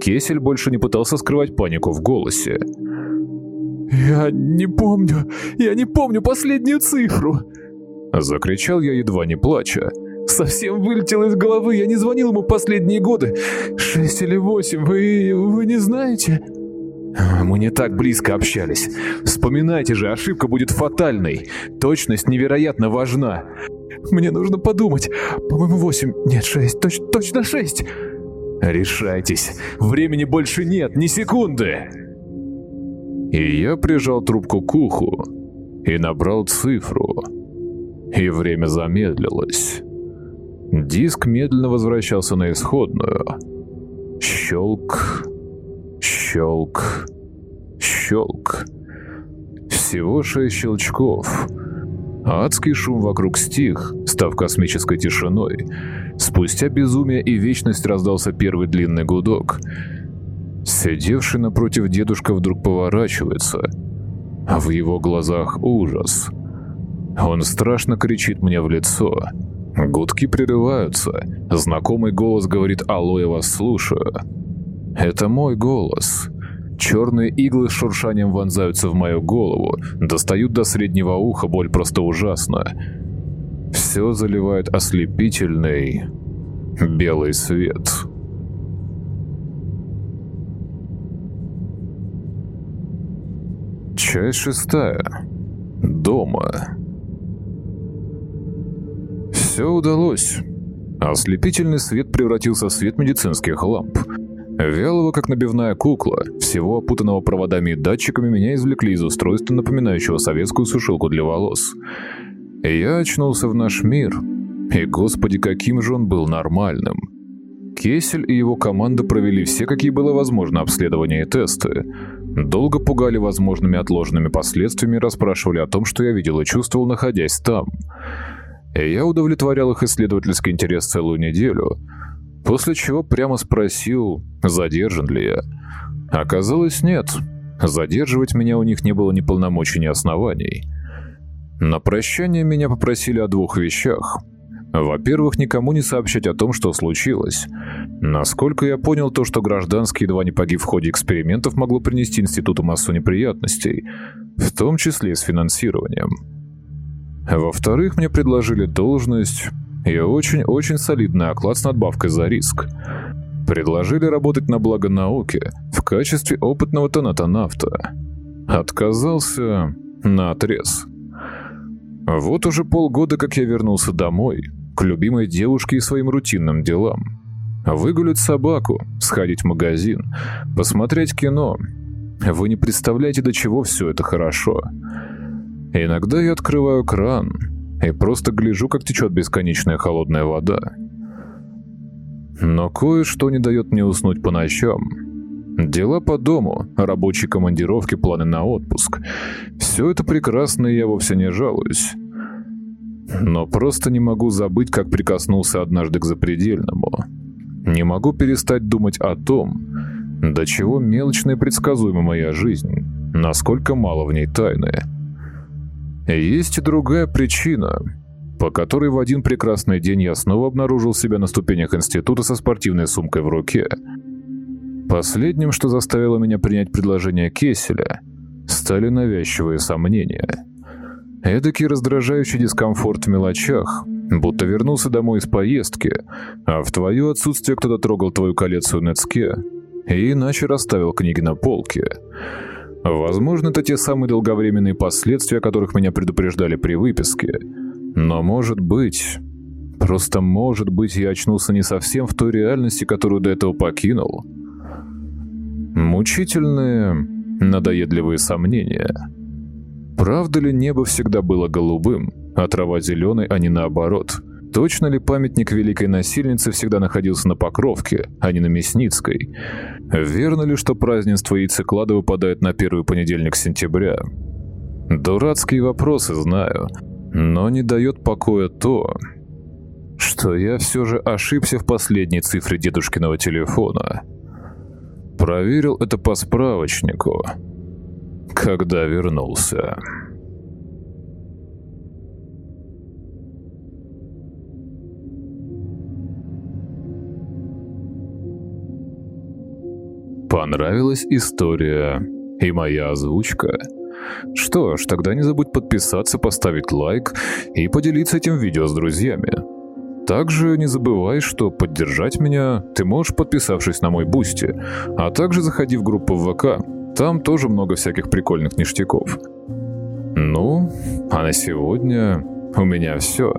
[SPEAKER 1] Кесель больше не пытался скрывать панику в голосе.
[SPEAKER 3] «Я не помню, я не помню последнюю цифру!»
[SPEAKER 1] Закричал я, едва не плача.
[SPEAKER 3] «Совсем вылетел из головы, я не звонил ему последние годы. Шесть или восемь, вы... вы не знаете?»
[SPEAKER 1] Мы не так близко общались. Вспоминайте же, ошибка будет фатальной. Точность невероятно важна.
[SPEAKER 3] Мне нужно подумать. По-моему, восемь. Нет, шесть. Точ точно шесть.
[SPEAKER 1] Решайтесь. Времени больше нет, ни секунды. И я прижал трубку к уху и набрал цифру. И время замедлилось. Диск медленно возвращался на исходную. Щелк, щелк, щелк. Всего шесть щелчков. Адский шум вокруг стих, став космической тишиной. Спустя безумие и вечность раздался первый длинный гудок. Сидевший напротив дедушка вдруг поворачивается, а в его глазах ужас. Он страшно кричит мне в лицо. Гудки прерываются. Знакомый голос говорит «Алло, я вас слушаю». Это мой голос. Черные иглы с шуршанием вонзаются в мою голову, достают до среднего уха, боль просто ужасна. Все заливает ослепительный белый свет. Часть шестая. Дома. Все удалось. Ослепительный свет превратился в свет медицинских ламп. Вялого, как набивная кукла, всего опутанного проводами и датчиками, меня извлекли из устройства, напоминающего советскую сушилку для волос. Я очнулся в наш мир, и, господи, каким же он был нормальным. Кесель и его команда провели все, какие было возможно, обследования и тесты. Долго пугали возможными отложенными последствиями расспрашивали о том, что я видел и чувствовал, находясь там. И я удовлетворял их исследовательский интерес целую неделю, после чего прямо спросил, задержан ли я. Оказалось, нет. Задерживать меня у них не было ни полномочий, ни оснований. На прощание меня попросили о двух вещах. Во-первых, никому не сообщать о том, что случилось. Насколько я понял, то, что гражданский едва не погиб в ходе экспериментов, могло принести институту массу неприятностей, в том числе с финансированием. Во-вторых, мне предложили должность и очень-очень солидный оклад с надбавкой за риск. Предложили работать на благо науки в качестве опытного тонатонавта. Отказался на отрез. Вот уже полгода, как я вернулся домой, любимой девушке и своим рутинным делам. Выгулять собаку, сходить в магазин, посмотреть кино. Вы не представляете, до чего все это хорошо. Иногда я открываю кран и просто гляжу, как течет бесконечная холодная вода. Но кое-что не дает мне уснуть по ночам. Дела по дому, рабочие командировки, планы на отпуск. Все это прекрасно, и я вовсе не жалуюсь. Но просто не могу забыть, как прикоснулся однажды к запредельному. Не могу перестать думать о том, до чего мелочная и предсказуема моя жизнь, насколько мало в ней тайны. Есть и другая причина, по которой в один прекрасный день я снова обнаружил себя на ступенях института со спортивной сумкой в руке. Последним, что заставило меня принять предложение Кесселя, стали навязчивые сомнения. Эдакий раздражающий дискомфорт в мелочах, будто вернулся домой из поездки, а в твое отсутствие кто-то трогал твою коллекцию Нецке и иначе расставил книги на полке – Возможно, это те самые долговременные последствия, о которых меня предупреждали при выписке. Но может быть... Просто может быть, я очнулся не совсем в той реальности, которую до этого покинул. Мучительные, надоедливые сомнения. Правда ли небо всегда было голубым, а трава зеленой, а не наоборот? Точно ли памятник великой насильницы всегда находился на Покровке, а не на Мясницкой? Верно ли, что празднество яйцеклада выпадает на первый понедельник сентября? Дурацкие вопросы, знаю, но не дает покоя то, что я все же ошибся в последней цифре дедушкиного телефона. Проверил это по справочнику, когда вернулся. Понравилась история и моя озвучка? Что ж, тогда не забудь подписаться, поставить лайк и поделиться этим видео с друзьями. Также не забывай, что поддержать меня ты можешь, подписавшись на мой Boosty, а также заходи в группу ВК, там тоже много всяких прикольных ништяков. Ну, а на сегодня у меня все.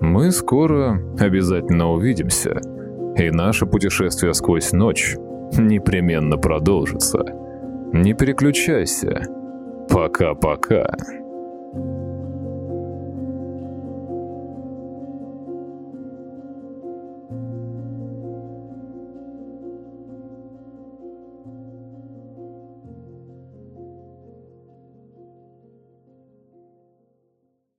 [SPEAKER 1] Мы скоро обязательно увидимся, и наше путешествие сквозь ночь непременно продолжится. Не переключайся. Пока-пока.